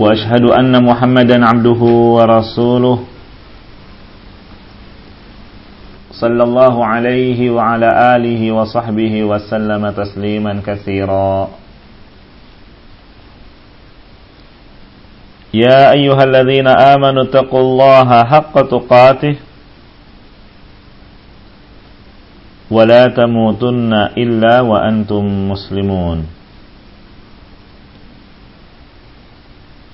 وأشهد أن محمدا عبده ورسوله صلى الله عليه وعلى آله وصحبه وسلم تسليما كثيرا. يا أيها الذين آمنوا اتقوا الله حق تقاته ولا تموتن إلا وأنتم مسلمون.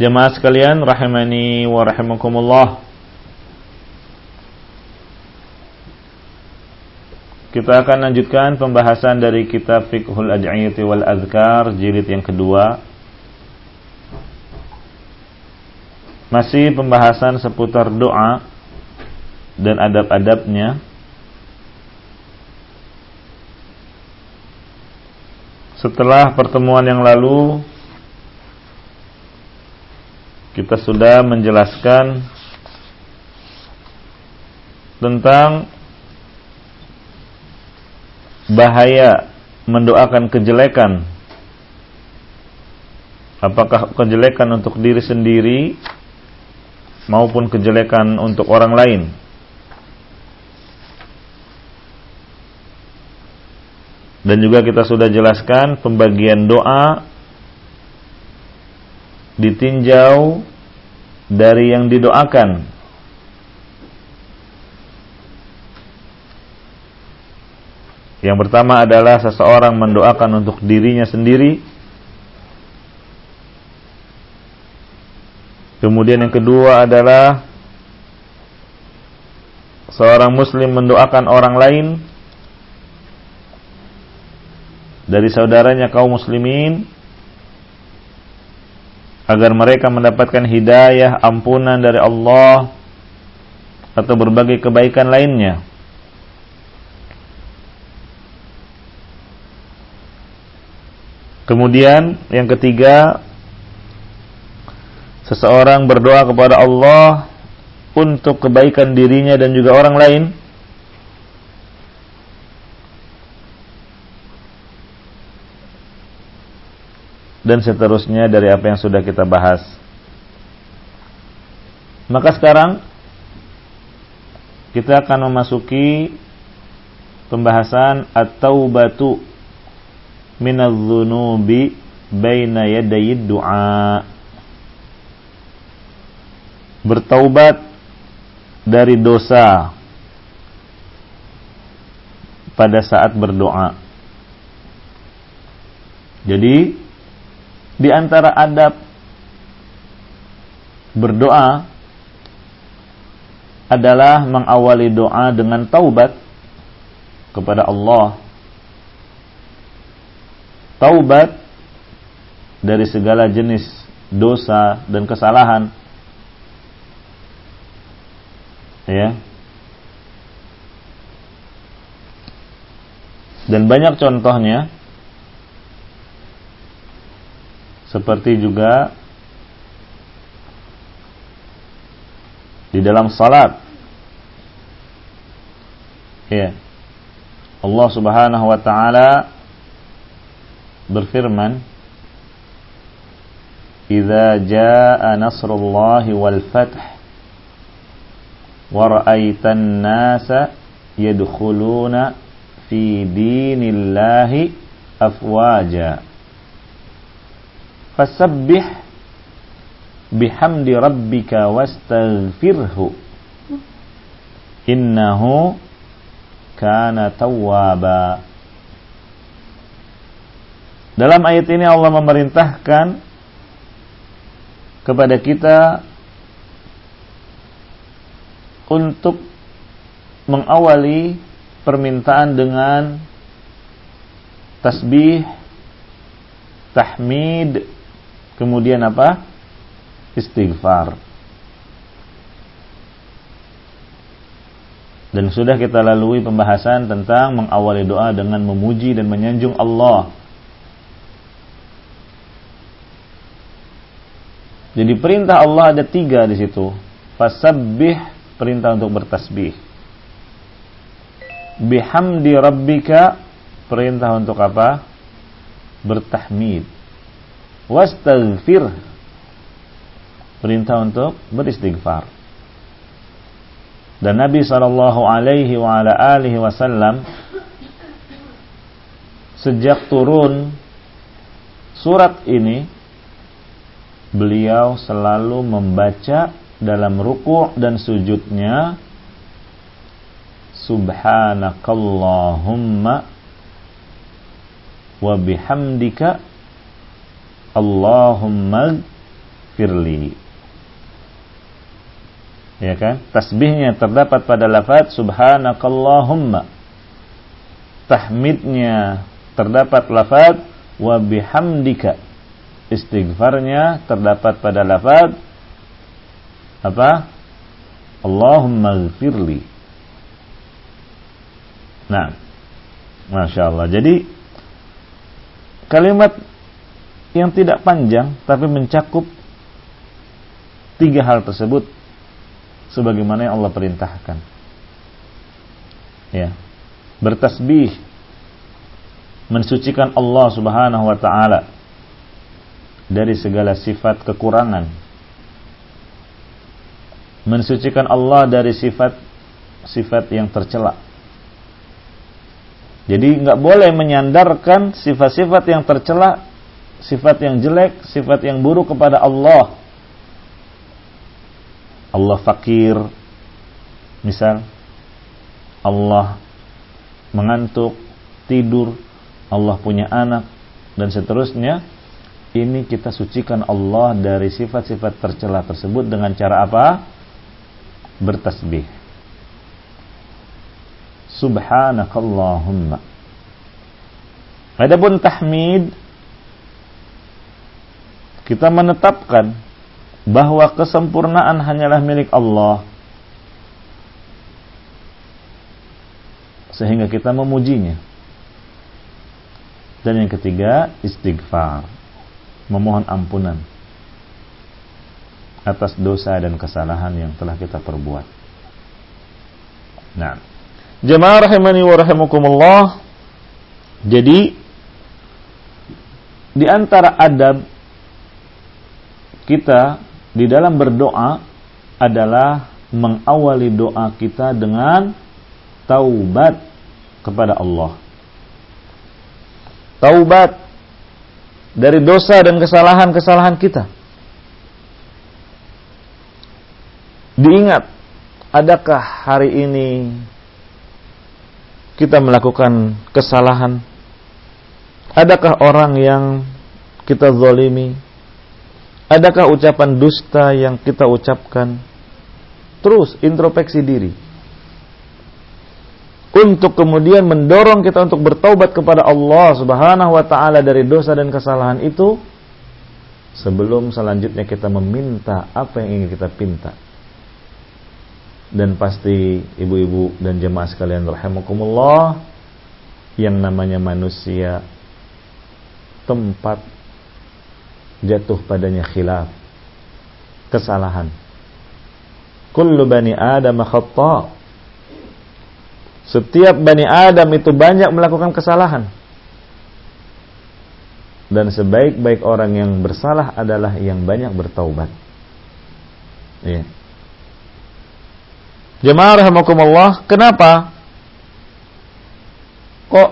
Jemaah sekalian rahimani wa rahimakumullah Kita akan lanjutkan pembahasan dari kitab Fiqhul Aj'iyati wal Azkar jilid yang kedua Masih pembahasan seputar doa dan adab-adabnya. Setelah pertemuan yang lalu kita sudah menjelaskan tentang bahaya mendoakan kejelekan apakah kejelekan untuk diri sendiri maupun kejelekan untuk orang lain. Dan juga kita sudah jelaskan pembagian doa ditinjau dari yang didoakan. Yang pertama adalah seseorang mendoakan untuk dirinya sendiri Kemudian yang kedua adalah seorang muslim mendoakan orang lain dari saudaranya kaum muslimin agar mereka mendapatkan hidayah, ampunan dari Allah atau berbagai kebaikan lainnya. Kemudian yang ketiga seseorang berdoa kepada Allah untuk kebaikan dirinya dan juga orang lain dan seterusnya dari apa yang sudah kita bahas. Maka sekarang kita akan memasuki pembahasan at-taubatu minadh-dhunubi baina yadayid du'a bertaubat dari dosa pada saat berdoa. Jadi di antara adab berdoa adalah mengawali doa dengan taubat kepada Allah. Taubat dari segala jenis dosa dan kesalahan. Ya. Dan banyak contohnya seperti juga di dalam salat. Ya. Allah Subhanahu wa taala berfirman, "Idza jaa nasrullahi wal fath wa ra'aitan nasa yadkhuluna fi dinillahi afwaja." Fasabbih bihamdi rabbika wastaghfirhu. Innahu kana tawwaba. Dalam ayat ini Allah memerintahkan kepada kita untuk mengawali permintaan dengan tasbih, tahmid, kemudian apa? istighfar. Dan sudah kita lalui pembahasan tentang mengawali doa dengan memuji dan menyanjung Allah. Jadi perintah Allah ada tiga di situ. Fasabbih perintah untuk bertasbih. Bihamdi rabbika perintah untuk apa? Bertahmid. Wastaghfir perintah untuk beristighfar. Dan Nabi Shallallahu Alaihi Wasallam sejak turun surat ini beliau selalu membaca dalam ruku' dan sujudnya Subhanakallahumma wa bihamdika Allahumma firli ya kan? Tasbihnya terdapat pada lafaz subhanakallahumma. Tahmidnya terdapat lafaz wa bihamdika. Istighfarnya terdapat pada lafaz apa? Allahumma gfirli nah Masya Allah. Jadi kalimat yang tidak panjang tapi mencakup tiga hal tersebut sebagaimana yang Allah perintahkan. Ya. Bertasbih mensucikan Allah Subhanahu wa taala dari segala sifat kekurangan. Mensucikan Allah dari sifat sifat yang tercela. Jadi nggak boleh menyandarkan sifat-sifat yang tercela, sifat yang jelek, sifat yang buruk kepada Allah Allah fakir misal Allah mengantuk tidur Allah punya anak dan seterusnya ini kita sucikan Allah dari sifat-sifat tercela tersebut dengan cara apa? Bertasbih. Subhanakallahumma. Adapun tahmid kita menetapkan bahwa kesempurnaan hanyalah milik Allah sehingga kita memujinya dan yang ketiga istighfar memohon ampunan atas dosa dan kesalahan yang telah kita perbuat. Nah, jemaah rahimani wa rahimakumullah. Jadi di antara adab kita di dalam berdoa adalah mengawali doa kita dengan taubat kepada Allah. Taubat dari dosa dan kesalahan-kesalahan kita. Diingat, adakah hari ini kita melakukan kesalahan? Adakah orang yang kita zalimi? Adakah ucapan dusta yang kita ucapkan? Terus introspeksi diri. Untuk kemudian mendorong kita untuk bertaubat kepada Allah Subhanahu wa taala dari dosa dan kesalahan itu sebelum selanjutnya kita meminta apa yang ingin kita pinta. Dan pasti ibu-ibu dan jemaah sekalian rahimakumullah yang namanya manusia tempat jatuh padanya khilaf kesalahan. Kullu bani adam khata. Setiap bani adam itu banyak melakukan kesalahan. Dan sebaik-baik orang yang bersalah adalah yang banyak bertaubat. Ya Jemaah rahimakumullah, kenapa? Kok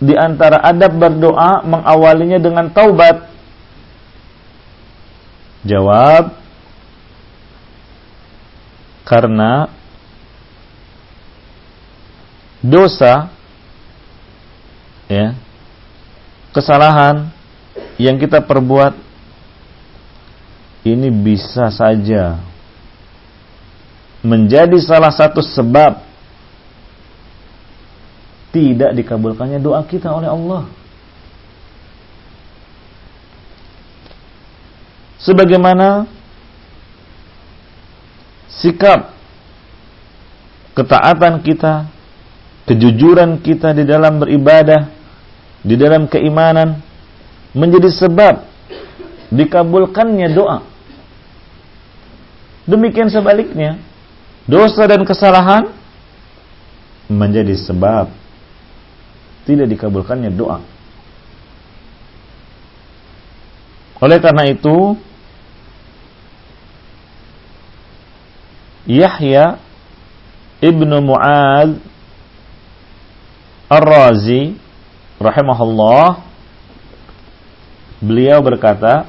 di antara adab berdoa mengawalinya dengan taubat? Jawab karena dosa ya kesalahan yang kita perbuat ini bisa saja menjadi salah satu sebab tidak dikabulkannya doa kita oleh Allah. Sebagaimana sikap ketaatan kita, kejujuran kita di dalam beribadah, di dalam keimanan menjadi sebab dikabulkannya doa. Demikian sebaliknya, dosa dan kesalahan menjadi sebab tidak dikabulkannya doa. Oleh karena itu, Yahya ibnu Mu'ad Ar-Razi rahimahullah beliau berkata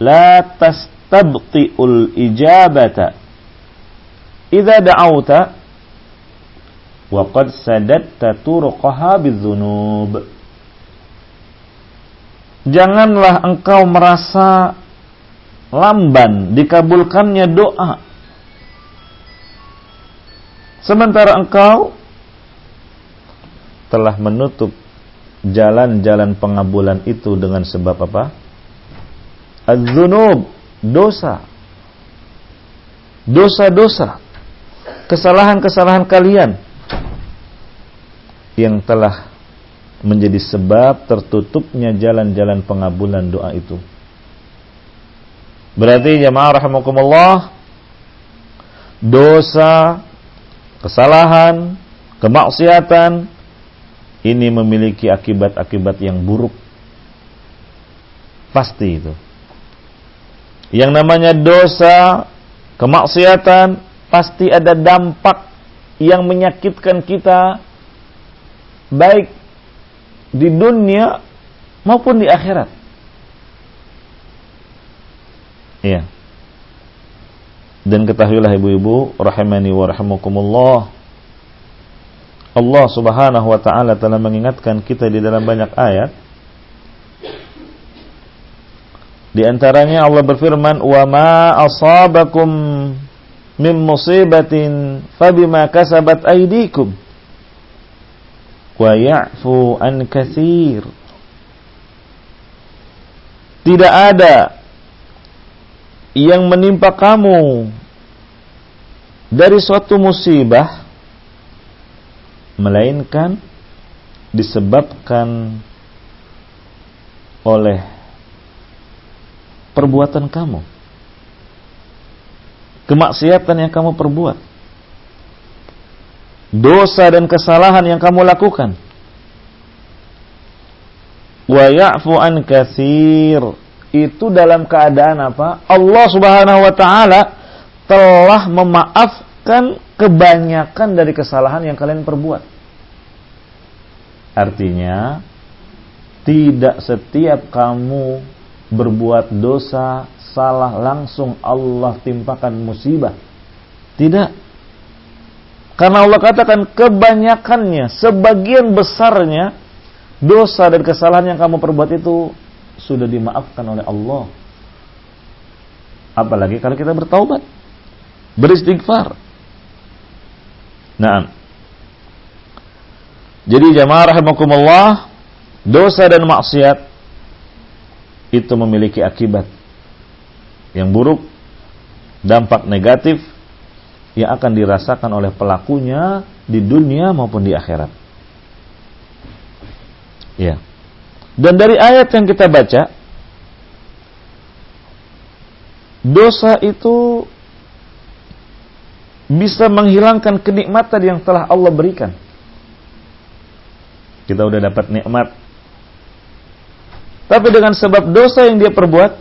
la tastabti'ul ijabata idza da'awta wa qad sadatta turqaha bidzunub. Janganlah engkau merasa lamban dikabulkannya doa. Sementara engkau telah menutup jalan-jalan pengabulan itu dengan sebab apa? Az-dzunub, dosa. Dosa-dosa. Kesalahan-kesalahan kalian yang telah menjadi sebab tertutupnya jalan-jalan pengabulan doa itu. Berarti jemaah rahimakumullah dosa, kesalahan, kemaksiatan ini memiliki akibat-akibat yang buruk. Pasti itu. Yang namanya dosa, kemaksiatan pasti ada dampak yang menyakitkan kita baik di dunia maupun di akhirat. Iya. Dan ketahuilah ibu-ibu rahimani wa rahimakumullah. Allah Subhanahu wa taala telah mengingatkan kita di dalam banyak ayat. Di antaranya Allah berfirman, "Wa ma asabakum min musibatin fabima kasabat aydikum wa ya'fu an katsir." Tidak ada yang menimpa kamu dari suatu musibah melainkan disebabkan oleh perbuatan kamu. Kemaksiatan yang kamu perbuat. Dosa dan kesalahan yang kamu lakukan. Wa ya'fu an katsir itu dalam keadaan apa? Allah Subhanahu wa taala telah memaafkan kebanyakan dari kesalahan yang kalian perbuat. Artinya, tidak setiap kamu berbuat dosa, salah langsung Allah timpakan musibah. Tidak. Karena Allah katakan kebanyakannya, sebagian besarnya dosa dan kesalahan yang kamu perbuat itu sudah dimaafkan oleh Allah. Apalagi kalau kita bertaubat, beristighfar. Nah, jadi jamaah rahimakumullah, dosa dan maksiat itu memiliki akibat yang buruk, dampak negatif yang akan dirasakan oleh pelakunya di dunia maupun di akhirat. Ya. Dan dari ayat yang kita baca, dosa itu bisa menghilangkan kenikmatan yang telah Allah berikan. Kita udah dapat nikmat. Tapi dengan sebab dosa yang dia perbuat,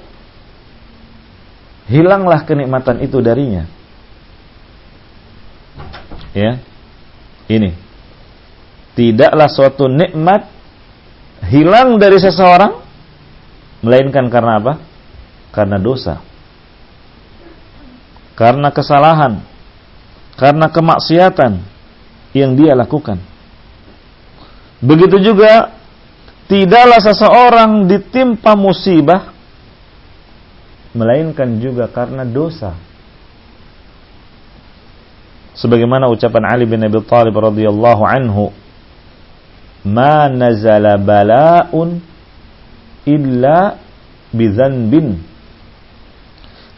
hilanglah kenikmatan itu darinya. Ya. Ini. Tidaklah suatu nikmat hilang dari seseorang melainkan karena apa? Karena dosa. Karena kesalahan. Karena kemaksiatan yang dia lakukan. Begitu juga tidaklah seseorang ditimpa musibah melainkan juga karena dosa. Sebagaimana ucapan Ali bin Abi Thalib radhiyallahu anhu ma nazala bala'un illa bidzanbin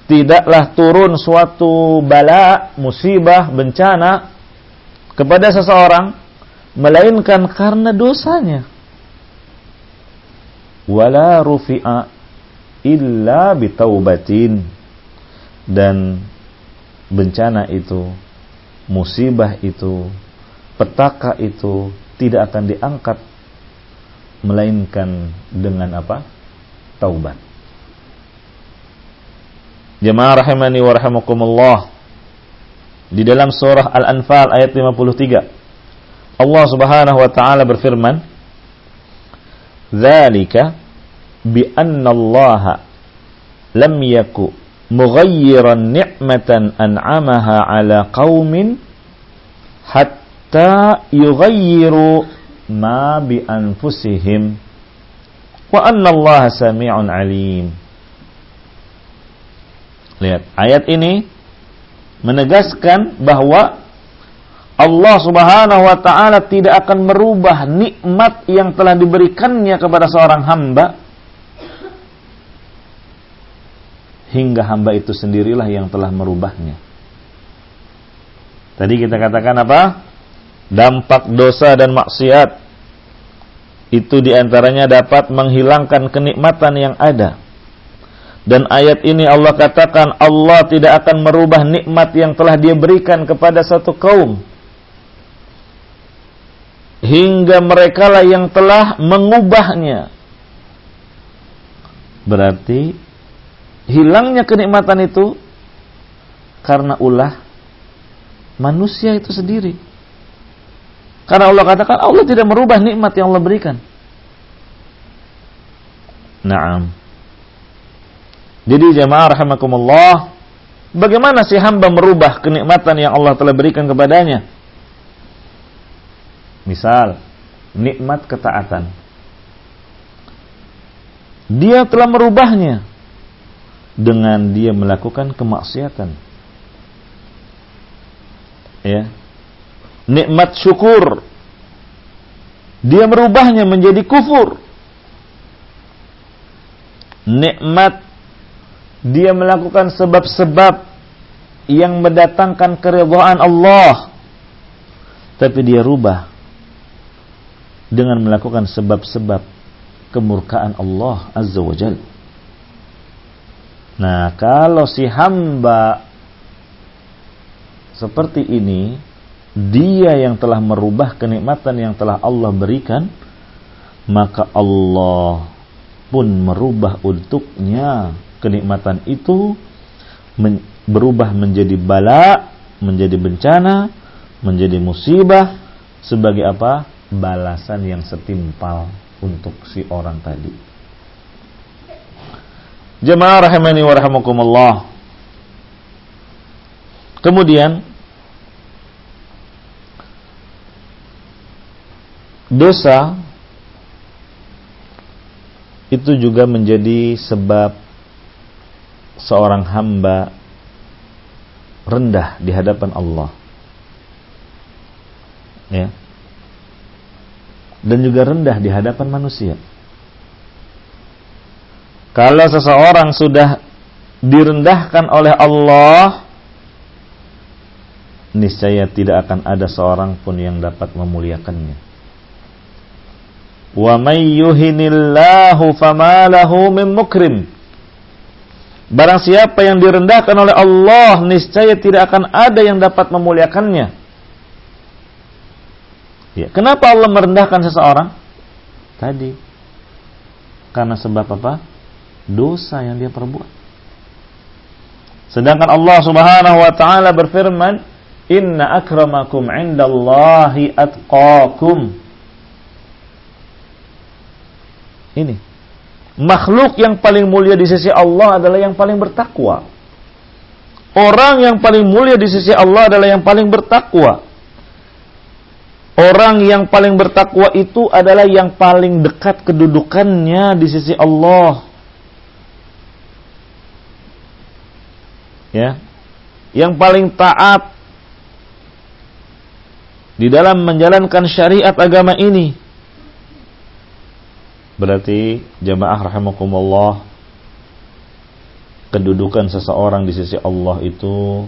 tidaklah turun suatu bala, musibah, bencana kepada seseorang melainkan karena dosanya. Wala rufi'a illa bitaubatin dan bencana itu, musibah itu, petaka itu tidak akan diangkat melainkan dengan apa? Taubat. Jemaah rahimani wa rahimakumullah. Di dalam surah Al-Anfal ayat 53. Allah Subhanahu wa taala berfirman, "Dzalika bi anna Allah lam yaku mughayyiran ni'matan an'amaha 'ala qaumin hatta hatta yughayyiru ma bi anfusihim wa anna Allah sami'un alim. Lihat, ayat ini menegaskan bahwa Allah Subhanahu wa taala tidak akan merubah nikmat yang telah diberikannya kepada seorang hamba hingga hamba itu sendirilah yang telah merubahnya. Tadi kita katakan apa? Dampak dosa dan maksiat itu di antaranya dapat menghilangkan kenikmatan yang ada. Dan ayat ini Allah katakan Allah tidak akan merubah nikmat yang telah dia berikan kepada satu kaum. Hingga mereka lah yang telah mengubahnya. Berarti hilangnya kenikmatan itu karena ulah manusia itu sendiri. Karena Allah katakan Allah tidak merubah nikmat yang Allah berikan. Naam. Jadi jemaah rahimakumullah, bagaimana si hamba merubah kenikmatan yang Allah telah berikan kepadanya? Misal, nikmat ketaatan. Dia telah merubahnya dengan dia melakukan kemaksiatan. Ya, nikmat syukur. Dia merubahnya menjadi kufur. Nikmat dia melakukan sebab-sebab yang mendatangkan keridhaan Allah. Tapi dia rubah dengan melakukan sebab-sebab kemurkaan Allah Azza wa Jal. Nah, kalau si hamba seperti ini dia yang telah merubah kenikmatan yang telah Allah berikan, maka Allah pun merubah untuknya kenikmatan itu men berubah menjadi bala, menjadi bencana, menjadi musibah sebagai apa? balasan yang setimpal untuk si orang tadi. Jemaah rahimani wa rahimakumullah. Kemudian dosa itu juga menjadi sebab seorang hamba rendah di hadapan Allah. Ya. Dan juga rendah di hadapan manusia. Kalau seseorang sudah direndahkan oleh Allah, niscaya tidak akan ada seorang pun yang dapat memuliakannya. Wa may yuhinillahu famalahu min mukrim. Barang siapa yang direndahkan oleh Allah, niscaya tidak akan ada yang dapat memuliakannya. Ya, kenapa Allah merendahkan seseorang? Tadi. Karena sebab apa? Dosa yang dia perbuat. Sedangkan Allah Subhanahu wa taala berfirman, Inna akramakum indallahi atqakum. Ini. Makhluk yang paling mulia di sisi Allah adalah yang paling bertakwa. Orang yang paling mulia di sisi Allah adalah yang paling bertakwa. Orang yang paling bertakwa itu adalah yang paling dekat kedudukannya di sisi Allah. Ya. Yang paling taat di dalam menjalankan syariat agama ini. Berarti jamaah rahimakumullah kedudukan seseorang di sisi Allah itu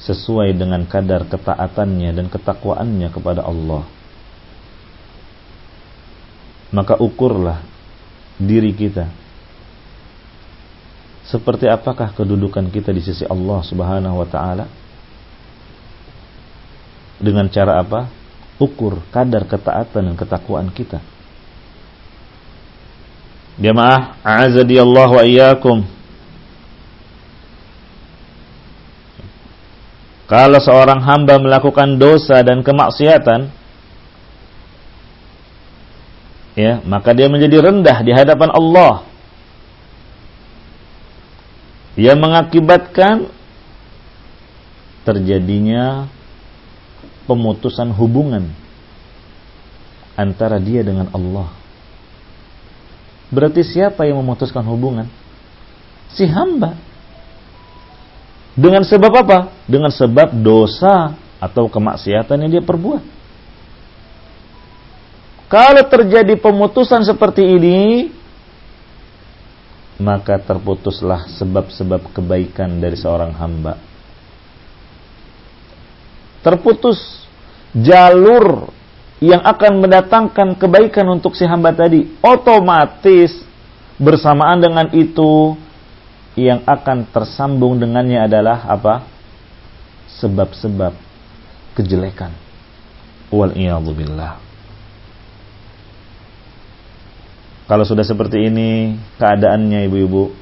sesuai dengan kadar ketaatannya dan ketakwaannya kepada Allah. Maka ukurlah diri kita. Seperti apakah kedudukan kita di sisi Allah Subhanahu wa taala? Dengan cara apa? Ukur kadar ketaatan dan ketakwaan kita. Jamaah, a'azadiyallahu wa iyyakum. Kalau seorang hamba melakukan dosa dan kemaksiatan, ya, maka dia menjadi rendah di hadapan Allah. Yang mengakibatkan terjadinya pemutusan hubungan antara dia dengan Allah. Berarti siapa yang memutuskan hubungan? Si hamba. Dengan sebab apa? Dengan sebab dosa atau kemaksiatan yang dia perbuat. Kalau terjadi pemutusan seperti ini, maka terputuslah sebab-sebab kebaikan dari seorang hamba terputus jalur yang akan mendatangkan kebaikan untuk si hamba tadi, otomatis bersamaan dengan itu yang akan tersambung dengannya adalah apa? Sebab-sebab kejelekan. Wal. Kalau sudah seperti ini keadaannya ibu-ibu,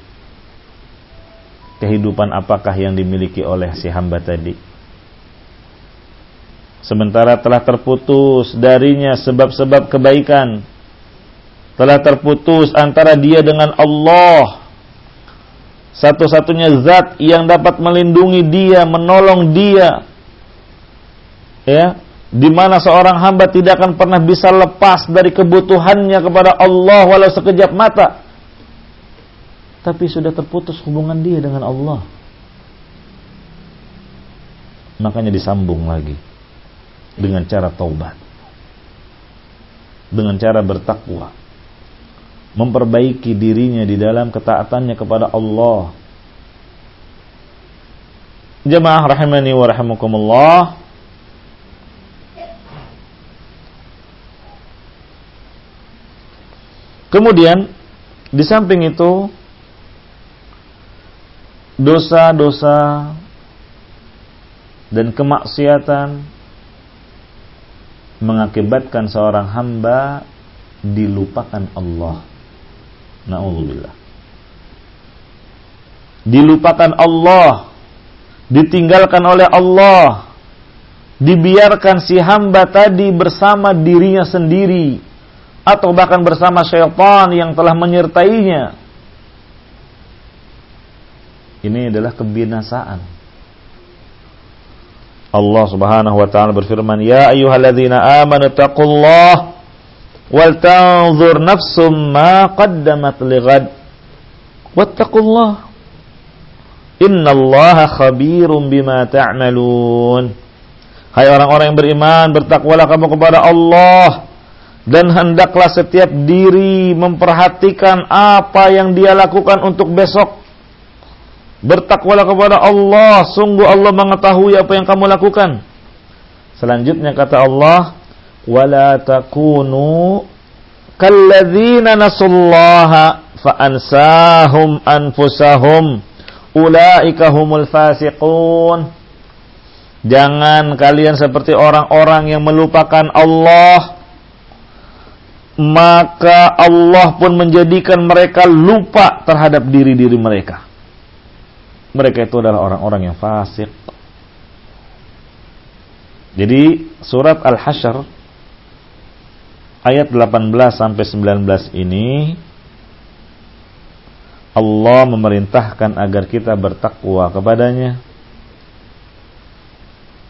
kehidupan apakah yang dimiliki oleh si hamba tadi? Sementara telah terputus darinya sebab-sebab kebaikan. Telah terputus antara dia dengan Allah. Satu-satunya zat yang dapat melindungi dia menolong dia. Ya di mana seorang hamba tidak akan pernah bisa lepas dari kebutuhannya kepada Allah walau sekejap mata. Tapi sudah terputus hubungan dia dengan Allah. Makanya disambung lagi dengan cara taubat. Dengan cara bertakwa. Memperbaiki dirinya di dalam ketaatannya kepada Allah. Jemaah rahimani wa rahimakumullah. Kemudian di samping itu dosa-dosa dan kemaksiatan mengakibatkan seorang hamba dilupakan Allah. Nauzubillah. Dilupakan Allah, ditinggalkan oleh Allah, dibiarkan si hamba tadi bersama dirinya sendiri atau bahkan bersama syaitan yang telah menyertainya. Ini adalah kebinasaan Allah Subhanahu wa taala berfirman, "Ya ayyuhalladzina amanu taqullah wal tanzur nafsum ma qaddamat lighad wattaqullah innallaha khabirum bima ta'malun hai orang-orang yang beriman bertakwalah kamu kepada Allah dan hendaklah setiap diri memperhatikan apa yang dia lakukan untuk besok. Bertakwalah kepada Allah, sungguh Allah mengetahui apa yang kamu lakukan. Selanjutnya kata Allah, "Wala takunu kalladzina nasullaha fa'ansahum anfusahum ulaika humul fasiqun." Jangan kalian seperti orang-orang yang melupakan Allah maka Allah pun menjadikan mereka lupa terhadap diri-diri mereka. Mereka itu adalah orang-orang yang fasik. Jadi surat Al-Hasyr ayat 18 sampai 19 ini Allah memerintahkan agar kita bertakwa kepadanya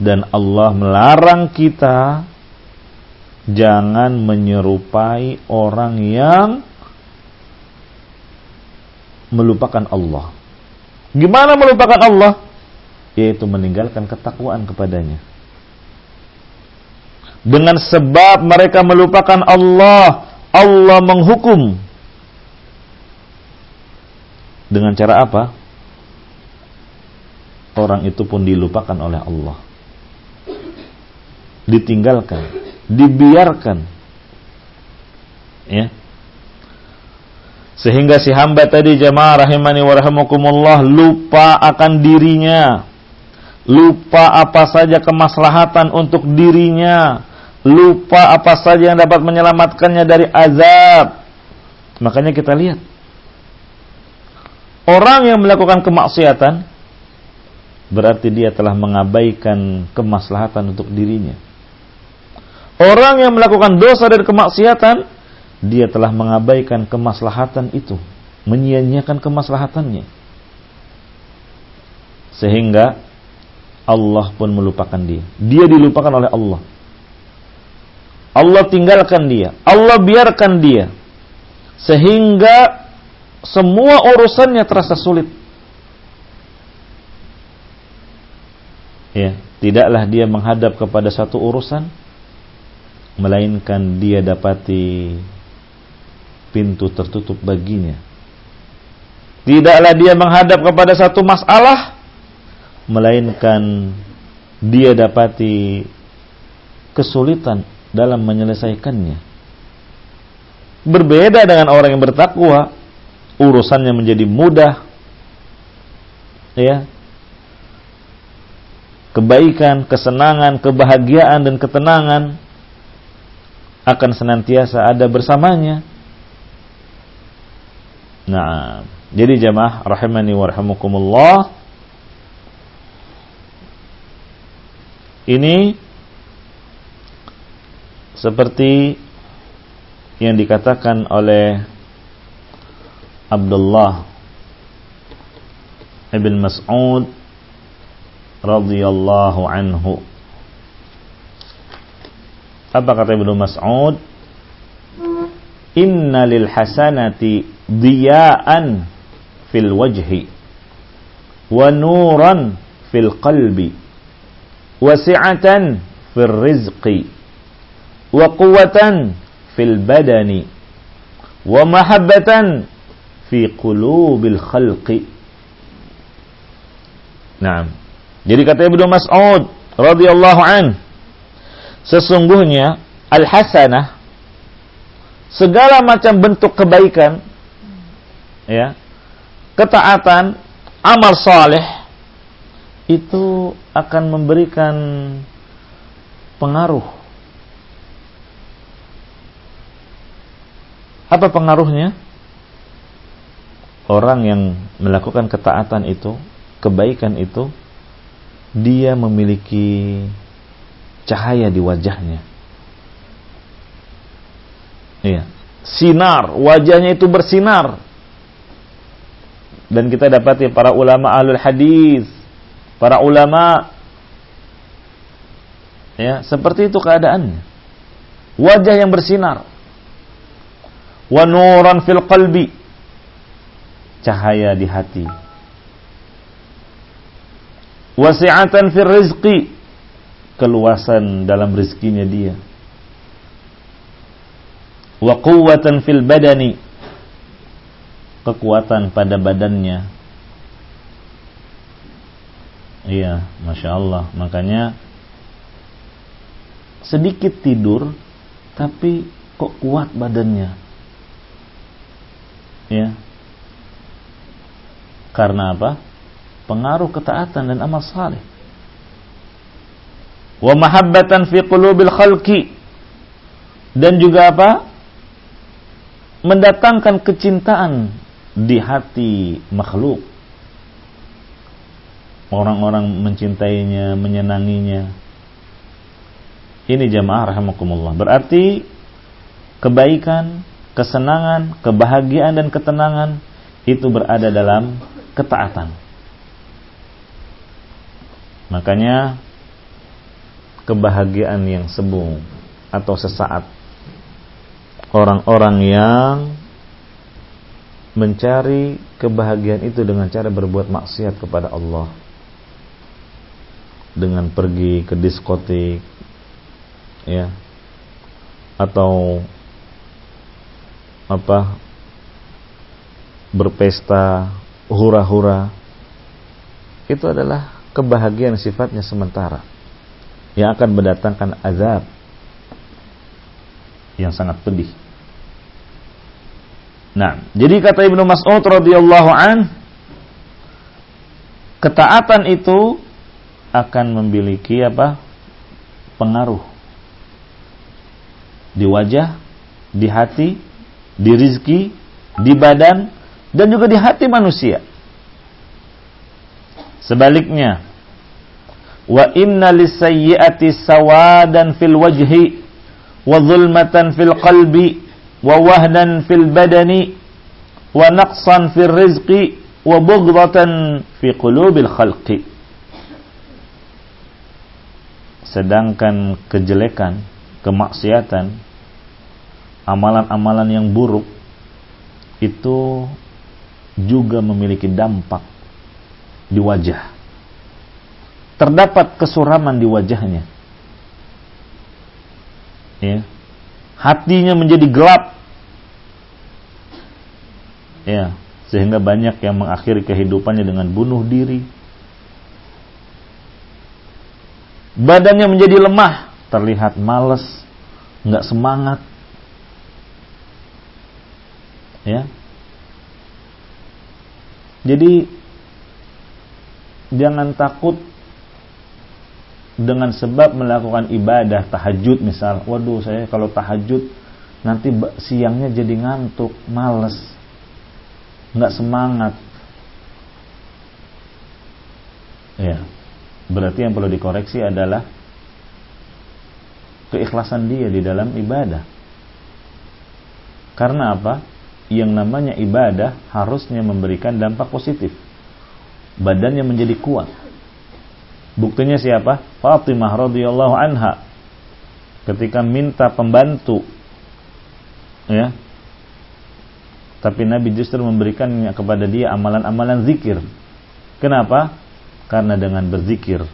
dan Allah melarang kita jangan menyerupai orang yang melupakan Allah. Gimana melupakan Allah? Yaitu meninggalkan ketakwaan kepadanya. Dengan sebab mereka melupakan Allah, Allah menghukum. Dengan cara apa? Orang itu pun dilupakan oleh Allah. Ditinggalkan dibiarkan ya sehingga si hamba tadi jemaah rahimani wa rahimakumullah lupa akan dirinya. Lupa apa saja kemaslahatan untuk dirinya. Lupa apa saja yang dapat menyelamatkannya dari azab. Makanya kita lihat. Orang yang melakukan kemaksiatan berarti dia telah mengabaikan kemaslahatan untuk dirinya. Orang yang melakukan dosa dan kemaksiatan, dia telah mengabaikan kemaslahatan itu, menyia-nyiakan kemaslahatannya. Sehingga Allah pun melupakan dia. Dia dilupakan oleh Allah. Allah tinggalkan dia. Allah biarkan dia. Sehingga semua urusannya terasa sulit. Ya, tidaklah dia menghadap kepada satu urusan melainkan dia dapati pintu tertutup baginya. Tidaklah dia menghadap kepada satu masalah, melainkan dia dapati kesulitan dalam menyelesaikannya. Berbeda dengan orang yang bertakwa, urusannya menjadi mudah, ya, kebaikan, kesenangan, kebahagiaan dan ketenangan akan senantiasa ada bersamanya. Nah, jadi jamaah rahimani wa rahimakumullah ini seperti yang dikatakan oleh Abdullah ibn Mas'ud radhiyallahu anhu apa kata Ibnu Mas'ud? Inna lil hasanati diya'an fil wajhi wa nuran fil qalbi wa si'atan fil rizqi wa quwwatan fil badani wa mahabbatan fi qulubil khalqi. Naam. Jadi kata Ibnu Mas'ud radhiyallahu anhu Sesungguhnya al-hasanah segala macam bentuk kebaikan ya, ketaatan, amal saleh itu akan memberikan pengaruh. Apa pengaruhnya? Orang yang melakukan ketaatan itu, kebaikan itu, dia memiliki cahaya di wajahnya. Iya. Sinar, wajahnya itu bersinar. Dan kita dapati para ulama ahlul hadis, para ulama ya, seperti itu keadaannya. Wajah yang bersinar. wa fil qalbi cahaya di hati wasi'atan fil rizqi keluasan dalam rezekinya dia wa quwwatan fil badani. Kekuatan pada badannya. Iya masya Allah. Makanya sedikit tidur tapi kok kuat badannya? Ya karena apa? Pengaruh ketaatan dan amal saleh. Wa mahabbatan fi qulubil khalqi. Dan juga apa mendatangkan kecintaan di hati makhluk. Orang-orang mencintainya menyenanginya. Ini jamaah rahimakumullah. Berarti kebaikan kesenangan, kebahagiaan dan ketenangan itu berada dalam ketaatan. Makanya kebahagiaan yang semu atau sesaat orang-orang yang mencari kebahagiaan itu dengan cara berbuat maksiat kepada Allah. Dengan pergi ke diskotik ya. Atau apa? Berpesta hura-hura. Itu adalah kebahagiaan sifatnya sementara. Yang akan mendatangkan azab yang sangat pedih. Nah, jadi kata Ibnu Mas'ud radhiyallahu an ketaatan itu akan memiliki apa? pengaruh di wajah, di hati, di rizki, di badan, dan juga di hati manusia. Sebaliknya, wa inna lisayyi'ati sawadan fil wajhi wa wahdan fil badani wa naqsan fil rizqi wa bughdatan fi qulubil khalqi. Sedangkan kejelekan, kemaksiatan amalan-amalan yang buruk itu juga memiliki dampak di wajah. Terdapat kesuraman di wajahnya. Ya. Hatinya menjadi gelap. Ya, sehingga banyak yang mengakhiri kehidupannya dengan bunuh diri. Badannya menjadi lemah, terlihat males, nggak semangat, ya jadi jangan takut dengan sebab melakukan ibadah tahajud misal waduh saya kalau tahajud nanti siangnya jadi ngantuk males nggak semangat ya berarti yang perlu dikoreksi adalah keikhlasan dia di dalam ibadah karena apa yang namanya ibadah harusnya memberikan dampak positif. Badannya menjadi kuat. Buktinya siapa? Fatimah radhiyallahu anha. Ketika minta pembantu ya. Tapi Nabi justru memberikannya kepada dia amalan-amalan zikir. Kenapa? Karena dengan berzikir,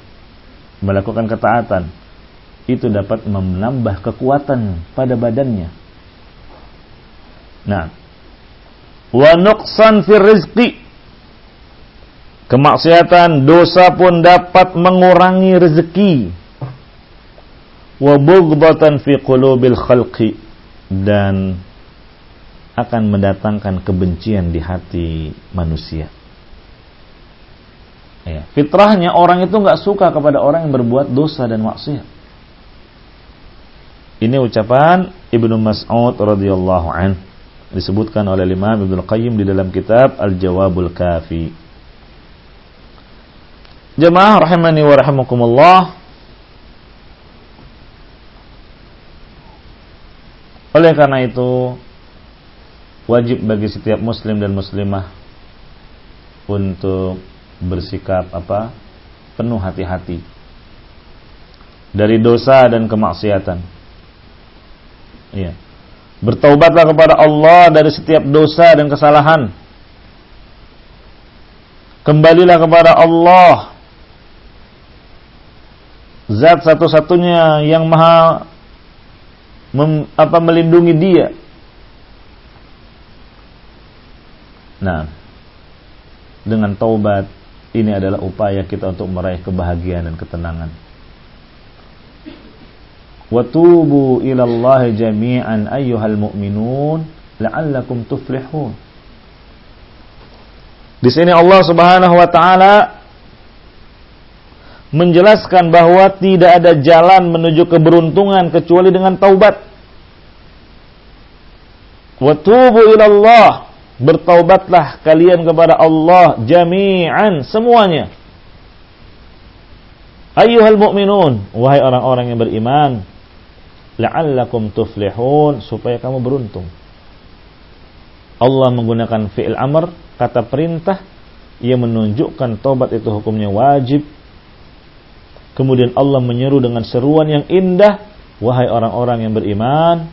melakukan ketaatan, itu dapat menambah kekuatan pada badannya. Nah, wa nuqsan fir rizqi kemaksiatan dosa pun dapat mengurangi rezeki wa bughdatan fi qulubil khalqi dan akan mendatangkan kebencian di hati manusia. Ya, fitrahnya orang itu nggak suka kepada orang yang berbuat dosa dan maksiat. Ini ucapan Ibnu Mas'ud radhiyallahu anhu disebutkan oleh Imam Ibnu Qayyim di dalam kitab Al-Jawabul Kafi. Jemaah rahimani wa rahimakumullah. Oleh karena itu wajib bagi setiap muslim dan muslimah untuk bersikap apa? penuh hati-hati dari dosa dan kemaksiatan. Iya Bertaubatlah kepada Allah dari setiap dosa dan kesalahan. Kembalilah kepada Allah. Zat satu-satunya yang maha mem, apa melindungi dia. Nah, dengan taubat ini adalah upaya kita untuk meraih kebahagiaan dan ketenangan. Watubu ila Allah jami'an ayyuhal mu'minun la'allakum tuflihun. Di sini Allah Subhanahu wa taala menjelaskan bahwa tidak ada jalan menuju keberuntungan kecuali dengan taubat. Watubu ila Allah, bertaubatlah kalian kepada Allah jami'an semuanya. Ayyuhal mu'minun, wahai orang-orang yang beriman, la'allakum tuflihun supaya kamu beruntung. Allah menggunakan fi'il amr, kata perintah yang menunjukkan tobat itu hukumnya wajib. Kemudian Allah menyeru dengan seruan yang indah, wahai orang-orang yang beriman.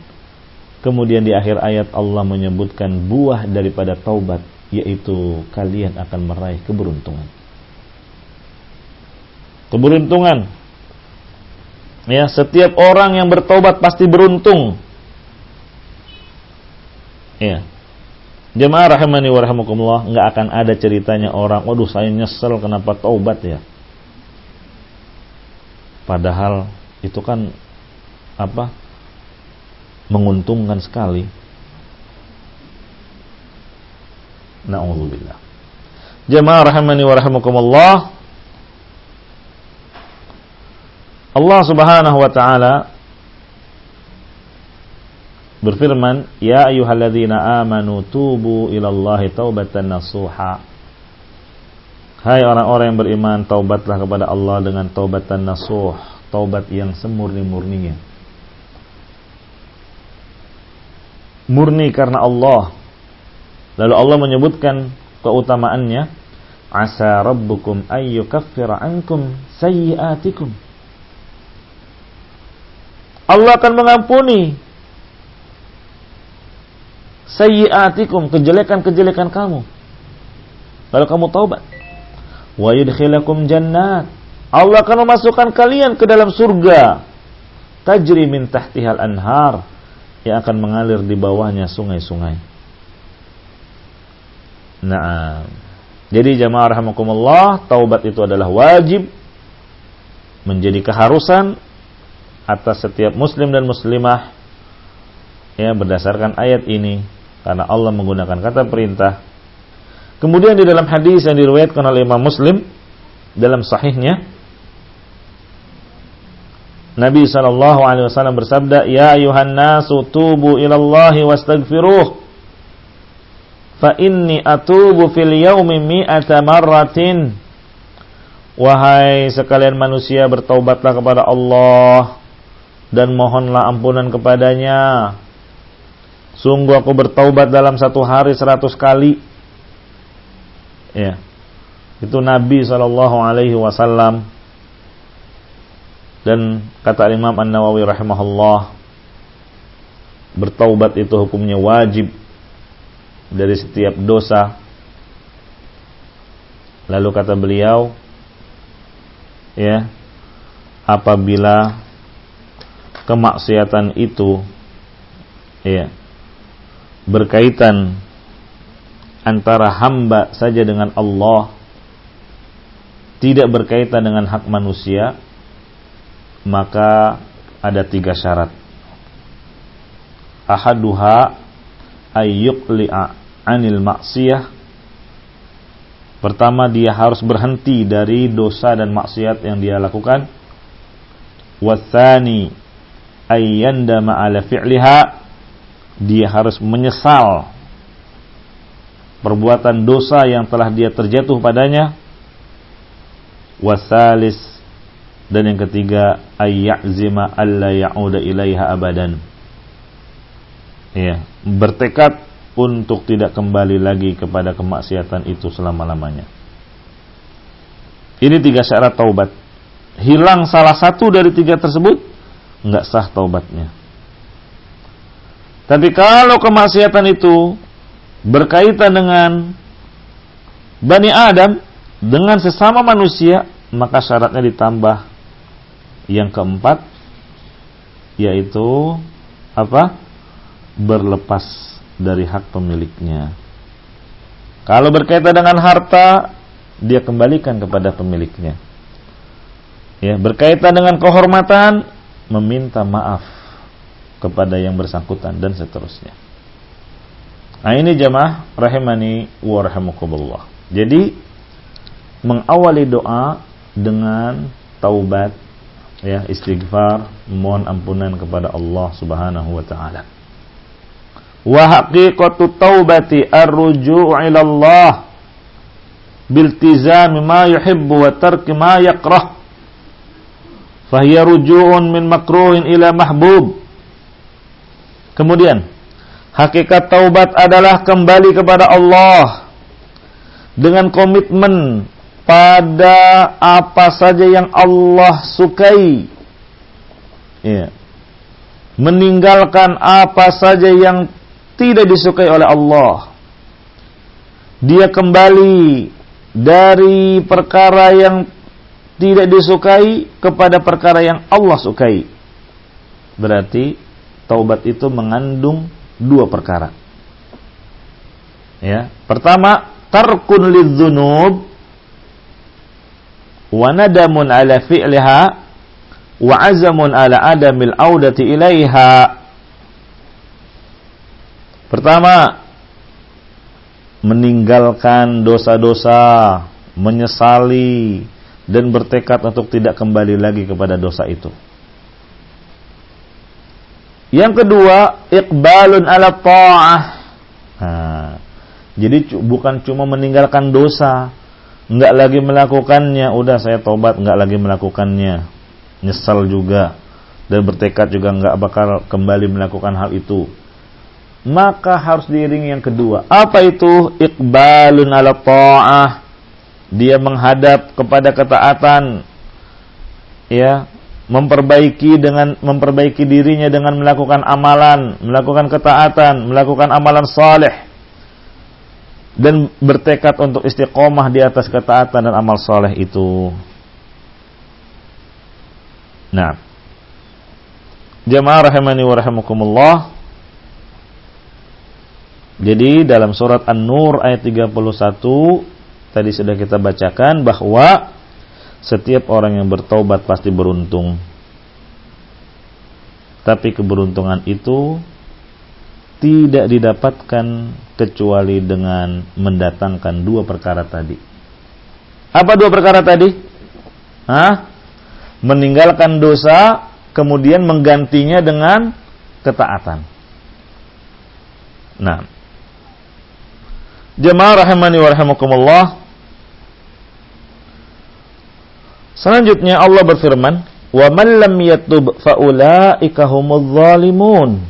Kemudian di akhir ayat Allah menyebutkan buah daripada taubat, yaitu kalian akan meraih keberuntungan. Keberuntungan Ya, setiap orang yang bertobat pasti beruntung. Ya. Jemaah rahimani wa rahimakumullah, enggak akan ada ceritanya orang, waduh saya nyesel kenapa taubat ya. Padahal itu kan apa? menguntungkan sekali. Nauzubillah. Jemaah rahimani wa rahimakumullah, Allah Subhanahu wa taala berfirman, "Ya ayyuhalladzina amanu tubu ilallahi taubatan nasuha." Hai orang-orang yang beriman, taubatlah kepada Allah dengan taubatan nasuh, taubat yang semurni-murninya. Murni karena Allah. Lalu Allah menyebutkan keutamaannya, "Asa rabbukum ayyukaffira ankum sayyi'atikum." Allah akan mengampuni sayyiatikum kejelekan-kejelekan kamu. Kalau kamu taubat. Wa yudkhilakum jannat. Allah akan memasukkan kalian ke dalam surga. Tajri min tahtihal anhar yang akan mengalir di bawahnya sungai-sungai. Nah, jadi jamaah rahimakumullah, taubat itu adalah wajib menjadi keharusan atas setiap muslim dan muslimah ya berdasarkan ayat ini karena Allah menggunakan kata perintah. Kemudian di dalam hadis yang diriwayatkan oleh Imam Muslim dalam sahihnya Nabi sallallahu alaihi wasallam bersabda, "Ya ayuhan nasu tubu ilallahi wastaghfiruh." Fa inni atubu fil yaumi mi'ata marratin. Wahai sekalian manusia bertaubatlah kepada Allah dan mohonlah ampunan kepadanya. Sungguh aku bertaubat dalam satu hari seratus kali. Ya, itu Nabi Shallallahu Alaihi Wasallam. Dan kata Imam An Nawawi rahimahullah, bertaubat itu hukumnya wajib dari setiap dosa. Lalu kata beliau, ya, apabila kemaksiatan itu ya berkaitan antara hamba saja dengan Allah tidak berkaitan dengan hak manusia maka ada tiga syarat. Ahaduha ayyuqli'a anil maksiyah pertama dia harus berhenti dari dosa dan maksiat yang dia lakukan. Wasani ayyanda ma'ala fi'liha. Dia harus menyesal perbuatan dosa yang telah dia terjatuh padanya. Wasalis. Dan yang ketiga ayyazima alla ya'uda ilaiha abadan. Ya bertekad untuk tidak kembali lagi kepada kemaksiatan itu selama-lamanya. Ini tiga syarat taubat. Hilang salah satu dari tiga tersebut nggak sah taubatnya. Tapi kalau kemaksiatan itu berkaitan dengan Bani Adam dengan sesama manusia, maka syaratnya ditambah yang keempat yaitu apa? berlepas dari hak pemiliknya. Kalau berkaitan dengan harta, dia kembalikan kepada pemiliknya. Ya, berkaitan dengan kehormatan, meminta maaf kepada yang bersangkutan dan seterusnya. Nah ini jamaah rahimani wa rahimakumullah. Jadi mengawali doa dengan taubat ya istighfar mohon ampunan kepada Allah Subhanahu wa taala. Wa haqiqatu taubati ar-ruju' ila Allah biltizam ma yuhibbu wa tarki ma yakrah. Fahiya ruju'un min makruhin ila mahbub. Kemudian hakikat taubat adalah kembali kepada Allah dengan komitmen pada apa saja yang Allah sukai. Ya. Meninggalkan apa saja yang tidak disukai oleh Allah. Dia kembali dari perkara yang tidak disukai kepada perkara yang Allah sukai. Berarti taubat itu mengandung dua perkara. Ya, pertama tarkun lidzunub wa nadamun ala fi'liha wa azamun ala adamil audati ilaiha. Pertama, meninggalkan dosa-dosa, menyesali dan bertekad untuk tidak kembali lagi kepada dosa itu. Yang kedua, iqbalun ala ta'ah. Jadi bukan cuma meninggalkan dosa, nggak lagi melakukannya, udah saya tobat nggak lagi melakukannya, nyesal juga dan bertekad juga nggak bakal kembali melakukan hal itu. Maka harus diiringi yang kedua. Apa itu iqbalun ala ta'ah? Dia menghadap kepada ketaatan. Ya, memperbaiki dengan memperbaiki dirinya dengan melakukan amalan, melakukan ketaatan, melakukan amalan saleh dan bertekad untuk istiqomah di atas ketaatan dan amal soleh itu. Nah, jemaah rahimani wa rahimakumullah. Jadi dalam surat An-Nur ayat 31 tadi sudah kita bacakan bahwa setiap orang yang bertobat pasti beruntung. Tapi keberuntungan itu tidak didapatkan kecuali dengan mendatangkan dua perkara tadi. Apa dua perkara tadi? Hah? Meninggalkan dosa, kemudian menggantinya dengan ketaatan. Nah, jemaah rahimani wa rahimakumullah. Selanjutnya Allah berfirman, "Wa man lam yatub fa ulaika humudz zalimun."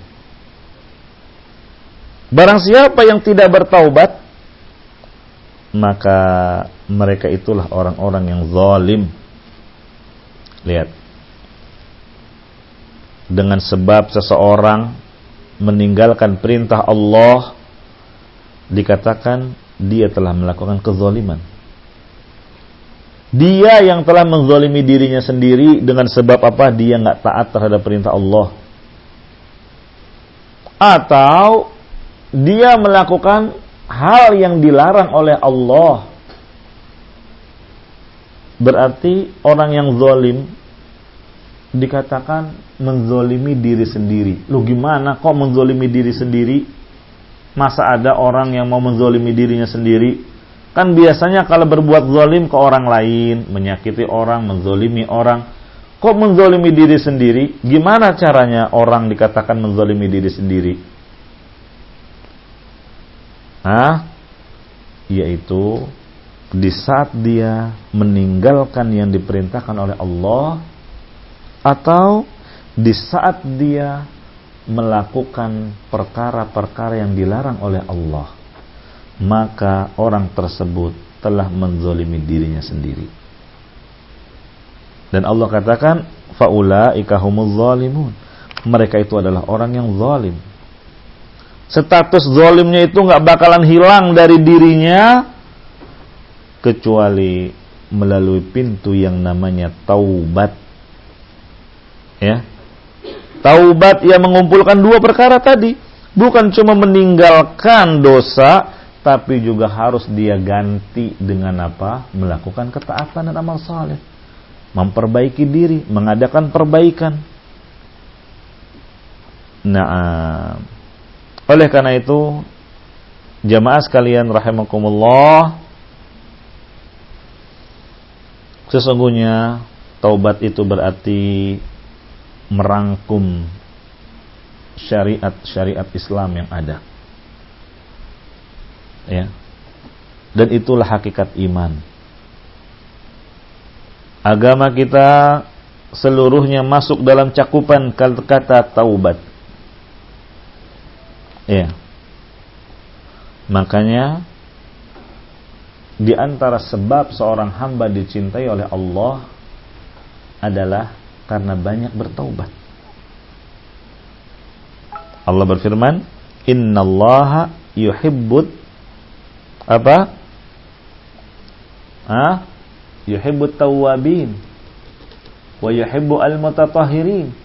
Barang siapa yang tidak bertaubat, maka mereka itulah orang-orang yang zalim. Lihat. Dengan sebab seseorang meninggalkan perintah Allah, dikatakan dia telah melakukan kezaliman. Dia yang telah menzalimi dirinya sendiri dengan sebab apa? Dia nggak taat terhadap perintah Allah. Atau dia melakukan hal yang dilarang oleh Allah. Berarti orang yang zalim dikatakan menzolimi diri sendiri. Lu gimana kok menzolimi diri sendiri? Masa ada orang yang mau menzolimi dirinya sendiri? Kan biasanya kalau berbuat zalim ke orang lain, menyakiti orang, menzolimi orang, kok menzolimi diri sendiri? Gimana caranya orang dikatakan menzolimi diri sendiri? Hah? Yaitu di saat dia meninggalkan yang diperintahkan oleh Allah atau di saat dia melakukan perkara-perkara yang dilarang oleh Allah maka orang tersebut telah menzolimi dirinya sendiri dan Allah katakan faula ikahumul zalimun mereka itu adalah orang yang zalim status zolimnya itu nggak bakalan hilang dari dirinya kecuali melalui pintu yang namanya taubat. Ya. Taubat yang mengumpulkan dua perkara tadi, bukan cuma meninggalkan dosa, tapi juga harus dia ganti dengan apa? Melakukan ketaatan dan amal saleh. Memperbaiki diri, mengadakan perbaikan. Nah, oleh karena itu jamaah sekalian rahimakumullah sesungguhnya taubat itu berarti merangkum syariat-syariat Islam yang ada. Ya. Dan itulah hakikat iman. Agama kita seluruhnya masuk dalam cakupan kata-kata taubat. Ya. Makanya di antara sebab seorang hamba dicintai oleh Allah adalah karena banyak bertaubat. Allah berfirman, "Innallaha yuhibbut apa? Ah? Yuhibbut tawwabin wa yuhibbu al-mutatahhirin."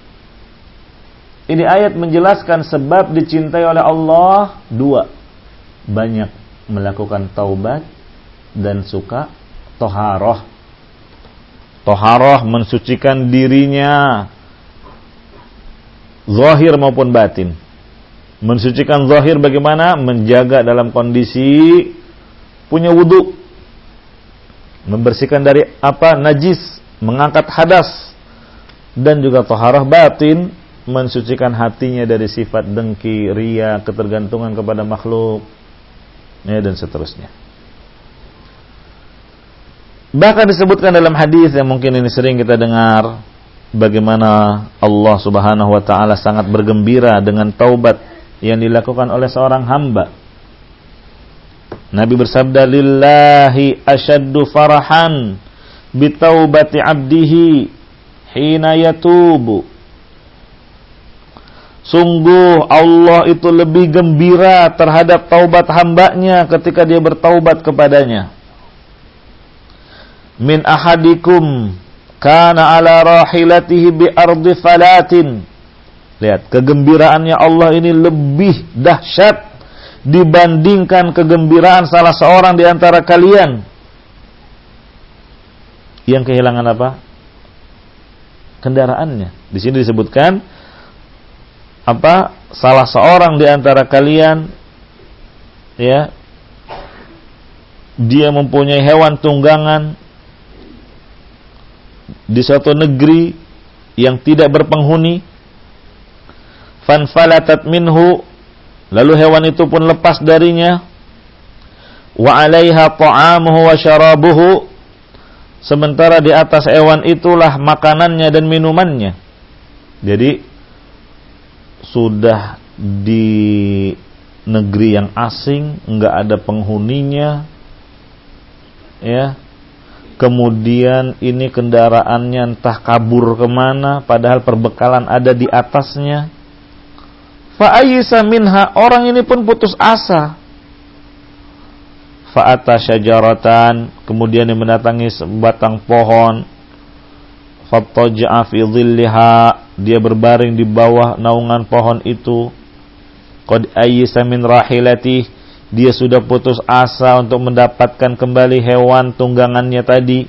Ini ayat menjelaskan sebab dicintai oleh Allah dua. Banyak melakukan taubat dan suka toharoh. Toharoh mensucikan dirinya zahir maupun batin. Mensucikan zahir bagaimana? Menjaga dalam kondisi punya wudhu. Membersihkan dari apa? Najis. Mengangkat hadas. Dan juga toharoh batin mensucikan hatinya dari sifat dengki, ria, ketergantungan kepada makhluk, ya, dan seterusnya. Bahkan disebutkan dalam hadis yang mungkin ini sering kita dengar, bagaimana Allah Subhanahu wa taala sangat bergembira dengan taubat yang dilakukan oleh seorang hamba. Nabi bersabda, "Lillahi asyaddu farahan bitaubati 'abdihi hina yatubu." Sungguh Allah itu lebih gembira terhadap taubat hambanya ketika dia bertaubat kepadanya. Min ahadikum kana ala rahilatihi bi ardi falatin. Lihat, kegembiraannya Allah ini lebih dahsyat dibandingkan kegembiraan salah seorang di antara kalian yang kehilangan apa? kendaraannya. Di sini disebutkan apa salah seorang di antara kalian ya dia mempunyai hewan tunggangan di suatu negeri yang tidak berpenghuni fanfalatat minhu lalu hewan itu pun lepas darinya wa 'alaiha ta'amuhu wa syarabuhu sementara di atas hewan itulah makanannya dan minumannya jadi sudah di negeri yang asing, nggak ada penghuninya, ya. Kemudian ini kendaraannya entah kabur ke mana, padahal perbekalan ada di atasnya. Fa'ayisa minha, orang ini pun putus asa. Fa'ata syajaratan, kemudian dia mendatangi sebatang pohon. Fattaja'a fi dia berbaring di bawah naungan pohon itu qad ayyisa min rahilati dia sudah putus asa untuk mendapatkan kembali hewan tunggangannya tadi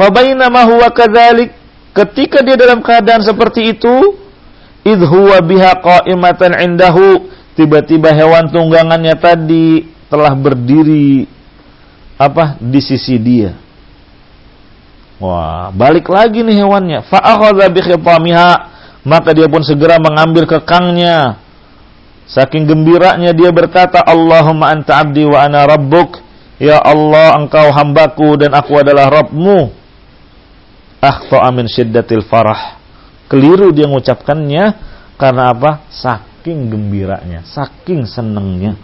fabainama huwa kadzalik ketika dia dalam keadaan seperti itu idh huwa biha qa'imatan indahu tiba-tiba hewan tunggangannya tadi telah berdiri apa di sisi dia Wah, balik lagi nih hewannya. Fa'akhadha bi khitamiha, maka dia pun segera mengambil kekangnya. Saking gembiranya dia berkata, Allahumma anta abdi wa ana rabbuk. Ya Allah, engkau hambaku dan aku adalah Rabbmu. Akhta'a min syiddatil farah. Keliru dia mengucapkannya karena apa? Saking gembiranya, saking senengnya.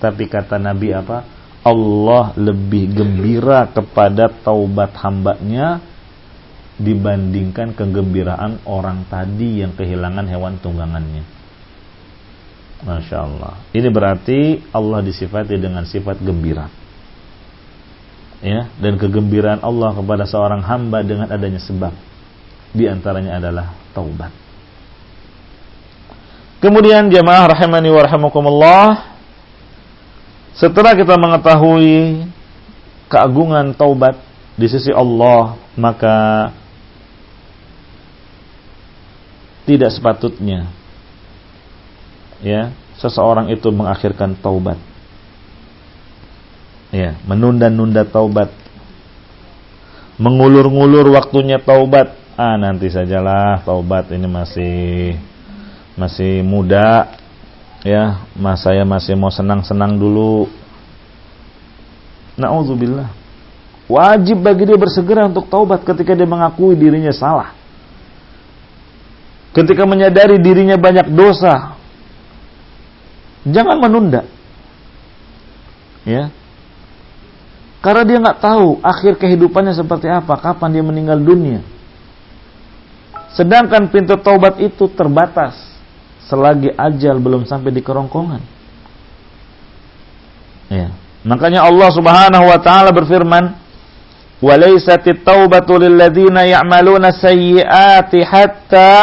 Tapi kata Nabi apa? Allah lebih gembira kepada taubat hambanya dibandingkan kegembiraan orang tadi yang kehilangan hewan tunggangannya. Masya Allah. Ini berarti Allah disifati dengan sifat gembira. Ya, dan kegembiraan Allah kepada seorang hamba dengan adanya sebab. Di antaranya adalah taubat. Kemudian jemaah rahimani wa rahimakumullah setelah kita mengetahui keagungan taubat di sisi Allah, maka tidak sepatutnya ya seseorang itu mengakhirkan taubat. Ya menunda-nunda taubat. Mengulur-ngulur waktunya taubat ah nanti sajalah taubat ini masih masih muda ya mas saya masih mau senang-senang dulu Nauzubillah wajib bagi dia bersegera untuk taubat ketika dia mengakui dirinya salah ketika menyadari dirinya banyak dosa, jangan menunda. Ya. Karena dia nggak tahu akhir kehidupannya seperti apa, kapan dia meninggal dunia. Sedangkan pintu taubat itu terbatas selagi ajal belum sampai di kerongkongan. Ya. Makanya Allah Subhanahu wa taala berfirman, وليست التوبة للذين يعملون السيئات حتى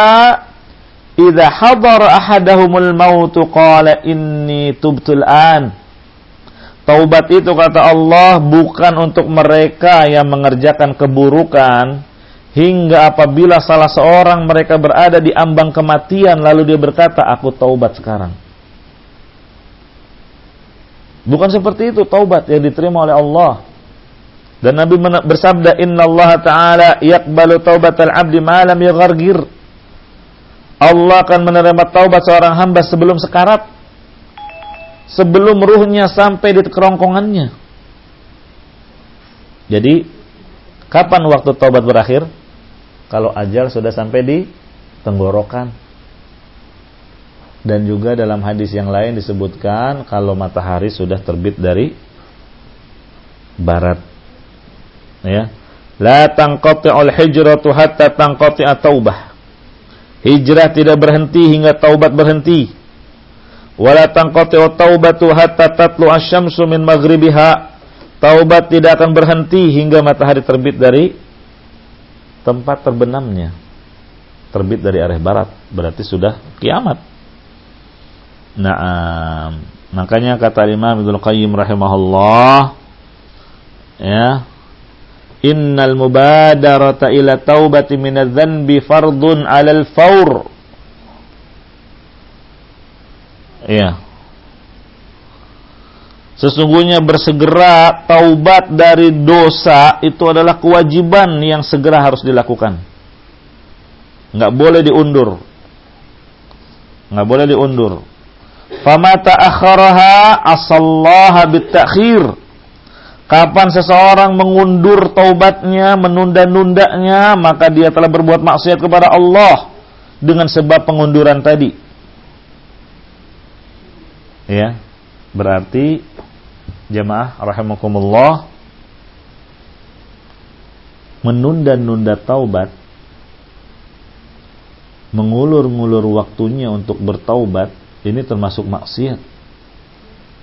إذا حضر أحدهم الموت قال إني تبت الآن Taubat itu kata Allah bukan untuk mereka yang mengerjakan keburukan hingga apabila salah seorang mereka berada di ambang kematian lalu dia berkata aku taubat sekarang. Bukan seperti itu taubat yang diterima oleh Allah. Dan Nabi bersabda, Inna Allah Ta'ala yakbalu taubatal abdi malam yaghargir. Allah akan menerima taubat seorang hamba sebelum sekarat. Sebelum ruhnya sampai di kerongkongannya. Jadi, kapan waktu taubat berakhir? Kalau ajal sudah sampai di tenggorokan. Dan juga dalam hadis yang lain disebutkan kalau matahari sudah terbit dari barat. Ya. La tanqati'ul hijratu hatta tanqati'a taubah. Hijrah tidak berhenti hingga taubat berhenti. Wala tanqati'u taubatu hatta tatlu asy-syamsu min maghribiha. Taubat tidak akan berhenti hingga matahari terbit dari tempat terbenamnya terbit dari arah barat berarti sudah kiamat nah makanya kata Imam Ibnu Qayyim rahimahullah ya Innal mubadarata ila taubati minadz-dzanbi fardun 'alal faur. Ya. Sesungguhnya bersegera taubat dari dosa itu adalah kewajiban yang segera harus dilakukan. Enggak boleh diundur. Enggak boleh diundur. Famata akharaha asallaha bitakhir Kapan seseorang mengundur taubatnya, menunda-nundanya, maka dia telah berbuat maksiat kepada Allah dengan sebab pengunduran tadi. Ya. Berarti jemaah rahimakumullah menunda-nunda taubat mengulur-ngulur waktunya untuk bertaubat ini termasuk maksiat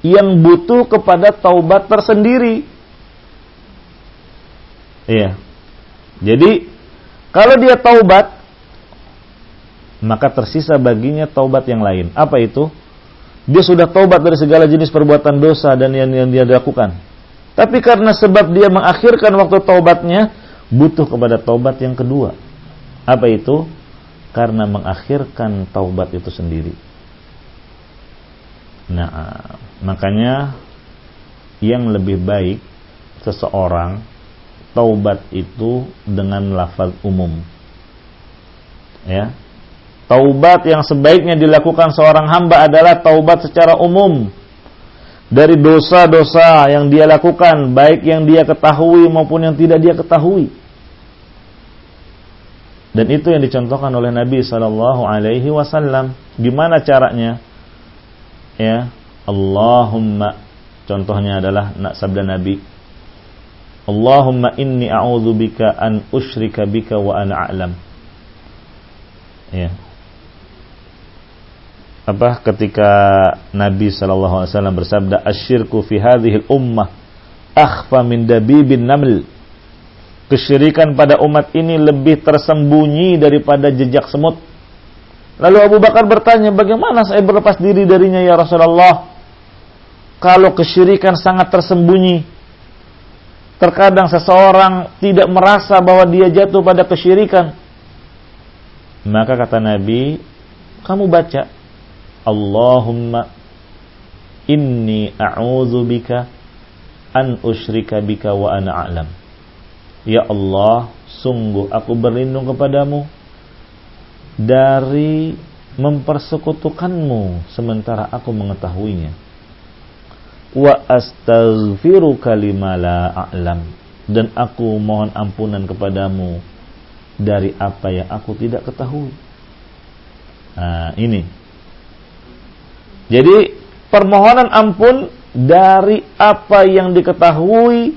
yang butuh kepada taubat tersendiri Iya. Jadi kalau dia taubat maka tersisa baginya taubat yang lain. Apa itu? Dia sudah taubat dari segala jenis perbuatan dosa dan yang, yang dia lakukan. Tapi karena sebab dia mengakhirkan waktu taubatnya, butuh kepada taubat yang kedua. Apa itu? Karena mengakhirkan taubat itu sendiri. Nah, makanya yang lebih baik seseorang taubat itu dengan lafaz umum. Ya. Taubat yang sebaiknya dilakukan seorang hamba adalah taubat secara umum dari dosa-dosa yang dia lakukan, baik yang dia ketahui maupun yang tidak dia ketahui. Dan itu yang dicontohkan oleh Nabi Shallallahu Alaihi Wasallam. Gimana caranya? Ya, Allahumma. Contohnya adalah nak sabda Nabi, Allahumma inni bika an usyrika bika wa ana a'lam. Ya. Apa ketika Nabi wasallam bersabda asyirku fi hadhihi ummah akhfa min dabibin naml. Kesyirikan pada umat ini lebih tersembunyi daripada jejak semut. Lalu Abu Bakar bertanya bagaimana saya berlepas diri darinya ya Rasulullah? Kalau kesyirikan sangat tersembunyi terkadang seseorang tidak merasa bahwa dia jatuh pada kesyirikan. Maka kata Nabi kamu baca Allahumma inni a'udzu bika an usyrika bika wa ana a'lam. Ya Allah, sungguh aku berlindung kepadamu dari mempersekutukanmu sementara aku mengetahuinya. Wa astaghfiruka lima la a'lam dan aku mohon ampunan kepadamu dari apa yang aku tidak ketahui. Nah, ini jadi permohonan ampun dari apa yang diketahui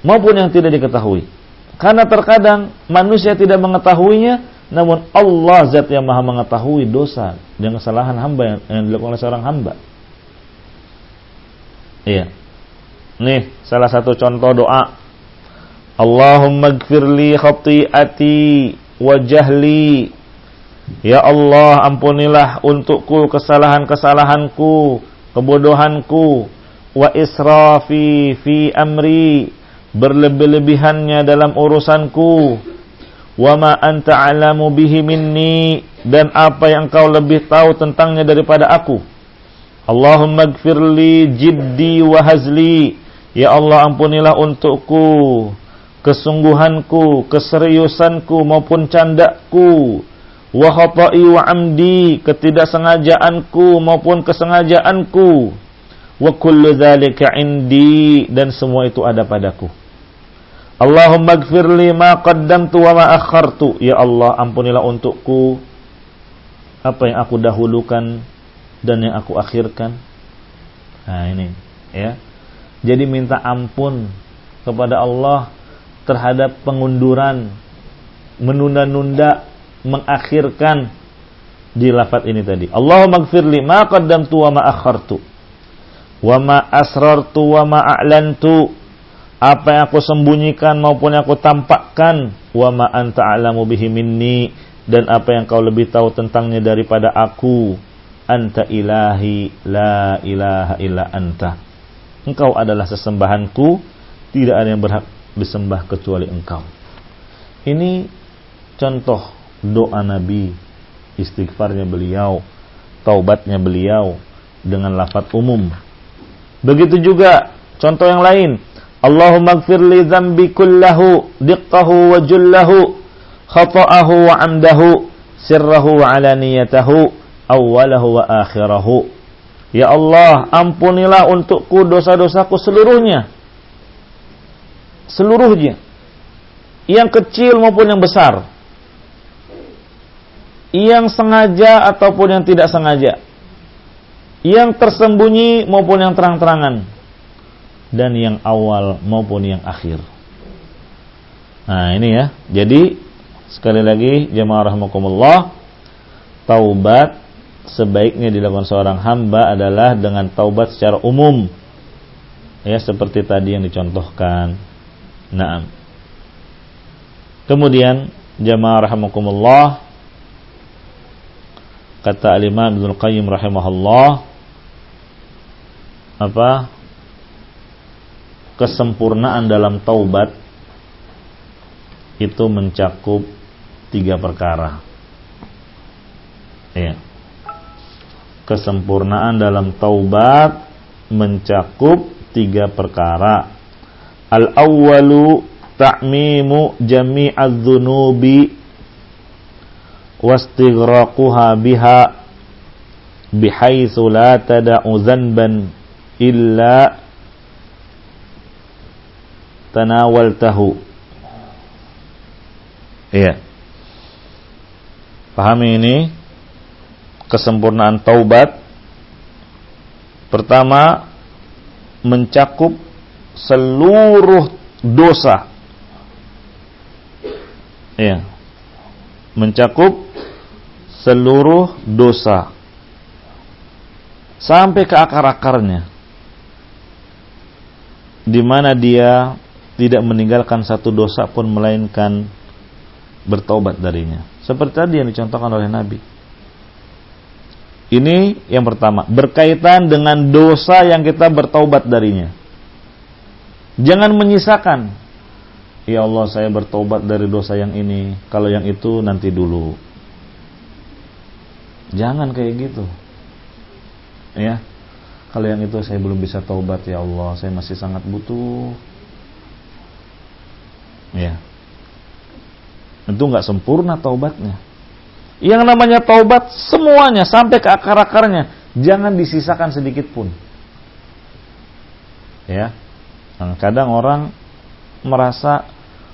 maupun yang tidak diketahui. Karena terkadang manusia tidak mengetahuinya, namun Allah zat yang maha mengetahui dosa dan kesalahan hamba yang, yang dilakukan oleh seorang hamba. Iya. Nih, salah satu contoh doa. Allahumma gfirli khati'ati wa jahli Ya Allah, ampunilah untukku kesalahan-kesalahanku, kebodohanku, wa israfi fi amri, berlebih-lebihannya dalam urusanku, wa ma anta alamu bihi minni, dan apa yang kau lebih tahu tentangnya daripada aku. Allahumma gfirli jiddi wa hazli, Ya Allah ampunilah untukku kesungguhanku, keseriusanku maupun candaku wa khata'i wa amdi ketidaksengajaanku maupun kesengajaanku. Wa kullu dzalika indi dan semua itu ada padaku. Allahumma gfirli ma qaddamtu wa ma akhartu. Ya Allah ampunilah untukku apa yang aku dahulukan dan yang aku akhirkan. Nah ini ya. Jadi minta ampun kepada Allah terhadap pengunduran menunda-nunda mengakhirkan di lafaz ini tadi. Allahumma gfirli ma qaddamtu wa ma akhartu. Wa ma asrartu wa ma a'lantu. Apa yang aku sembunyikan maupun yang aku tampakkan. Wa ma anta a'lamu bihi minni. Dan apa yang kau lebih tahu tentangnya daripada aku. Anta ilahi la ilaha illa anta. Engkau adalah sesembahanku. Tidak ada yang berhak disembah kecuali engkau. Ini contoh doa Nabi, istighfarnya beliau, taubatnya beliau dengan lafaz umum. Begitu juga contoh yang lain. Allahumma gfir li dzambi kullahu diqqahu wa jullahu khata'ahu wa amdahu sirrahu wa alaniyatahu awwalahu wa akhirahu. Ya Allah, ampunilah untukku dosa-dosaku seluruhnya. Seluruhnya. Yang kecil maupun yang besar yang sengaja ataupun yang tidak sengaja, yang tersembunyi maupun yang terang-terangan, dan yang awal maupun yang akhir. Nah ini ya, jadi sekali lagi jemaah rahmakumullah, taubat sebaiknya dilakukan seorang hamba adalah dengan taubat secara umum, ya seperti tadi yang dicontohkan. Nah, kemudian jemaah rahmakumullah kata Al-Imam Ibnu Qayyim rahimahullah apa kesempurnaan dalam taubat itu mencakup tiga perkara. Ya. Kesempurnaan dalam taubat mencakup tiga perkara. Al-awwalu ta'mimu jami'adz dzunubi واستغراقها بها بحيث لا تدع ذنبا إلا تناولته Iya. Pahami ini kesempurnaan taubat pertama mencakup seluruh dosa. Iya. Mencakup seluruh dosa sampai ke akar-akarnya di mana dia tidak meninggalkan satu dosa pun melainkan bertobat darinya. Seperti tadi yang dicontohkan oleh Nabi. Ini yang pertama, berkaitan dengan dosa yang kita bertobat darinya. Jangan menyisakan. Ya Allah, saya bertobat dari dosa yang ini. Kalau yang itu nanti dulu. Jangan kayak gitu. Ya. Kalau yang itu saya belum bisa taubat ya Allah, saya masih sangat butuh. Ya. Itu nggak sempurna taubatnya. Yang namanya taubat semuanya sampai ke akar-akarnya, jangan disisakan sedikit pun. Ya. Nah, kadang orang merasa,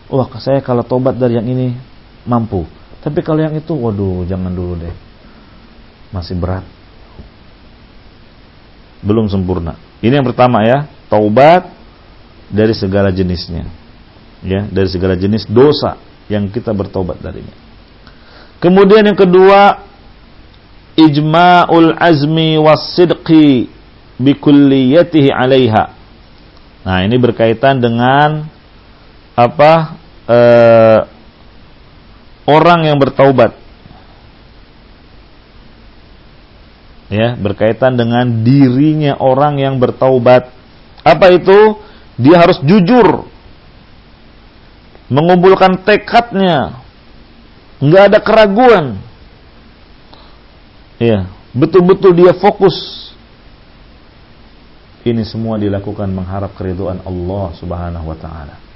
wah saya kalau taubat dari yang ini mampu. Tapi kalau yang itu, waduh, jangan dulu deh. Masih berat. Belum sempurna. Ini yang pertama ya, taubat dari segala jenisnya. Ya, dari segala jenis dosa yang kita bertobat darinya. Kemudian yang kedua, ijma'ul azmi was-sidqi bikulliyatihi 'alaiha. Nah, ini berkaitan dengan apa? Eh, orang yang bertaubat. Ya, berkaitan dengan dirinya orang yang bertaubat. Apa itu? Dia harus jujur mengumpulkan tekadnya nggak ada keraguan. Ya, betul-betul dia fokus. Ini semua dilakukan mengharap keriduan Allah Subhanahu wa taala.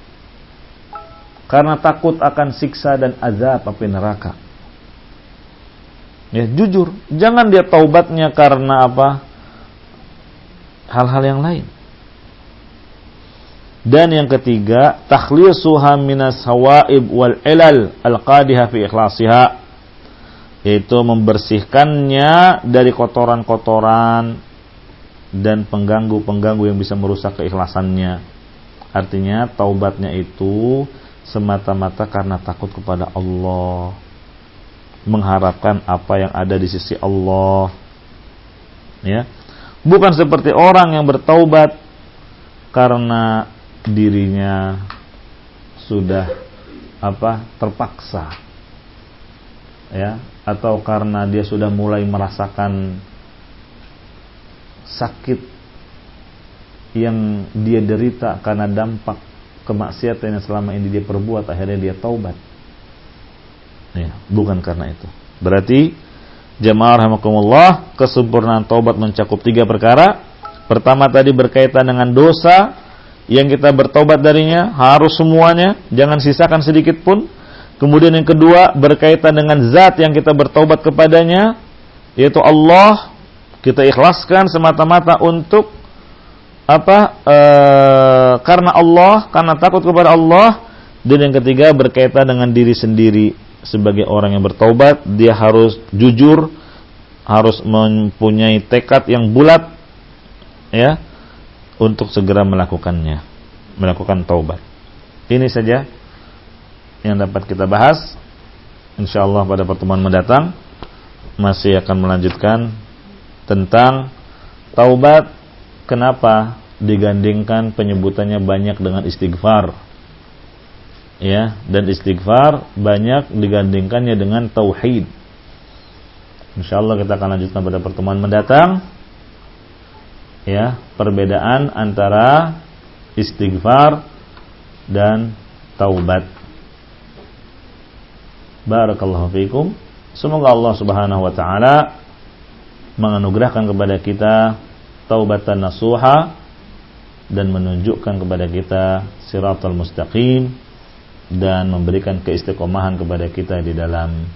Karena takut akan siksa dan azab api neraka. Ya, jujur, jangan dia taubatnya karena apa? Hal-hal yang lain. Dan yang ketiga, takhlisuha minas hawaib wal ilal al-qadiha fi ikhlasiha. Yaitu membersihkannya dari kotoran-kotoran dan pengganggu-pengganggu yang bisa merusak keikhlasannya. Artinya taubatnya itu semata-mata karena takut kepada Allah. Mengharapkan apa yang ada di sisi Allah. Ya. Bukan seperti orang yang bertaubat karena dirinya sudah apa terpaksa ya atau karena dia sudah mulai merasakan sakit yang dia derita karena dampak kemaksiatan yang selama ini dia perbuat akhirnya dia taubat ya bukan karena itu berarti jemaah rahimakumullah kesempurnaan taubat mencakup tiga perkara pertama tadi berkaitan dengan dosa yang kita bertobat darinya harus semuanya, jangan sisakan sedikit pun. Kemudian yang kedua berkaitan dengan zat yang kita bertobat kepadanya, yaitu Allah. Kita ikhlaskan semata-mata untuk apa? E, karena Allah, karena takut kepada Allah. Dan yang ketiga berkaitan dengan diri sendiri sebagai orang yang bertobat, dia harus jujur, harus mempunyai tekad yang bulat, ya untuk segera melakukannya, melakukan taubat. Ini saja yang dapat kita bahas. Insya Allah pada pertemuan mendatang masih akan melanjutkan tentang taubat. Kenapa digandingkan penyebutannya banyak dengan istighfar? Ya, dan istighfar banyak digandingkannya dengan tauhid. Insya Allah kita akan lanjutkan pada pertemuan mendatang ya perbedaan antara istighfar dan taubat. Barakallahu fikum. Semoga Allah Subhanahu wa taala menganugerahkan kepada kita taubatan nasuha dan menunjukkan kepada kita siratul mustaqim dan memberikan keistiqomahan kepada kita di dalam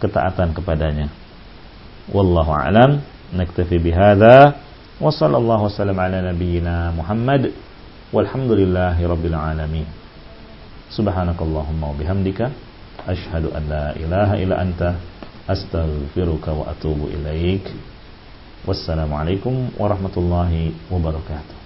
ketaatan kepadanya. Wallahu a'lam. Naktafi bihadza wa sallallahu wasallam ala nabiyyina Muhammad walhamdulillahi rabbil alamin. Subhanakallahumma wa bihamdika asyhadu an la ilaha illa anta astaghfiruka wa atubu ilaik. Wassalamualaikum warahmatullahi wabarakatuh.